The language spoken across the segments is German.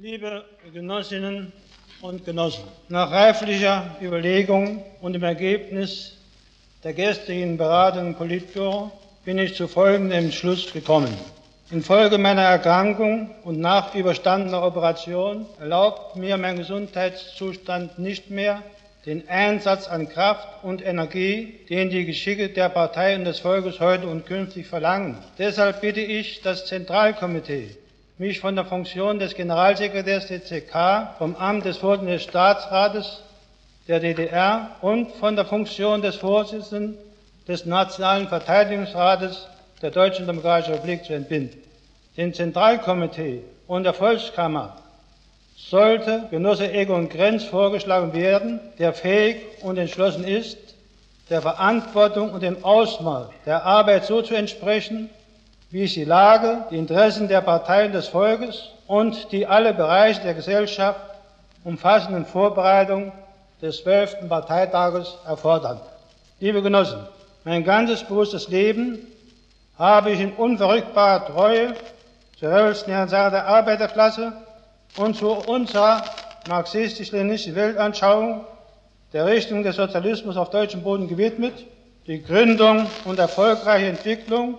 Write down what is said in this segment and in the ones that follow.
Liebe Genossinnen und Genossen, nach reiflicher Überlegung und dem Ergebnis der gestrigen Beratung im Politbüro bin ich zu folgendem Entschluss gekommen. Infolge meiner Erkrankung und nach überstandener Operation erlaubt mir mein Gesundheitszustand nicht mehr den Einsatz an Kraft und Energie, den die Geschicke der Partei und des Volkes heute und künftig verlangen. Deshalb bitte ich das Zentralkomitee, mich von der Funktion des Generalsekretärs der CK, vom Amt des Vorsitzenden des Staatsrates der DDR und von der Funktion des Vorsitzenden des Nationalen Verteidigungsrates der Deutschen Demokratischen Republik zu entbinden. Dem Zentralkomitee und der Volkskammer sollte Genosse Egon Grenz vorgeschlagen werden, der fähig und entschlossen ist, der Verantwortung und dem Ausmaß der Arbeit so zu entsprechen, wie es die Lage, die Interessen der Partei und des Volkes und die alle Bereiche der Gesellschaft umfassenden Vorbereitung des 12. Parteitages erfordern. Liebe Genossen, mein ganzes bewusstes Leben habe ich in unverrückbarer Treue zur revolutionären Sache der Arbeiterklasse und zu unserer marxistisch-leninistischen Weltanschauung der Richtung des Sozialismus auf deutschem Boden gewidmet, die Gründung und erfolgreiche Entwicklung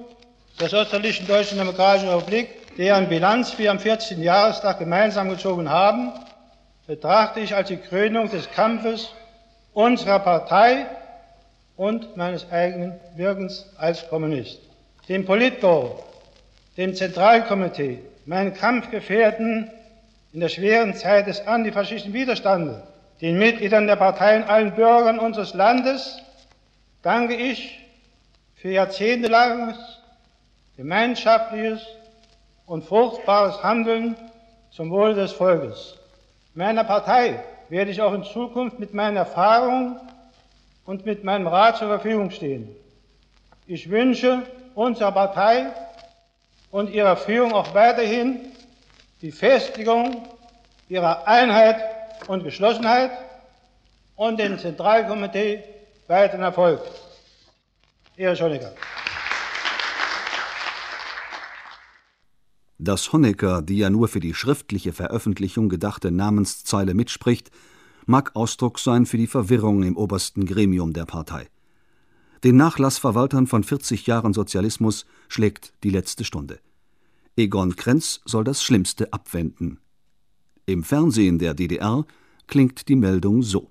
der Sozialistischen Deutschen Demokratischen Republik, deren Bilanz wir am 14. Jahrestag gemeinsam gezogen haben, betrachte ich als die Krönung des Kampfes unserer Partei und meines eigenen Wirkens als Kommunist. Dem Politbüro, dem Zentralkomitee, meinen Kampfgefährten in der schweren Zeit des antifaschistischen Widerstandes, den Mitgliedern der Parteien, allen Bürgern unseres Landes danke ich für jahrzehntelanges gemeinschaftliches und fruchtbares Handeln zum Wohle des Volkes. Meiner Partei werde ich auch in Zukunft mit meinen Erfahrungen und mit meinem Rat zur Verfügung stehen. Ich wünsche unserer Partei und ihrer Führung auch weiterhin die Festigung ihrer Einheit und Geschlossenheit und dem Zentralkomitee weiteren Erfolg. Erich Honecker. Dass Honecker die ja nur für die schriftliche Veröffentlichung gedachte Namenszeile mitspricht, mag Ausdruck sein für die Verwirrung im obersten Gremium der Partei. Den Nachlassverwaltern von 40 Jahren Sozialismus schlägt die letzte Stunde. Egon Krenz soll das Schlimmste abwenden. Im Fernsehen der DDR klingt die Meldung so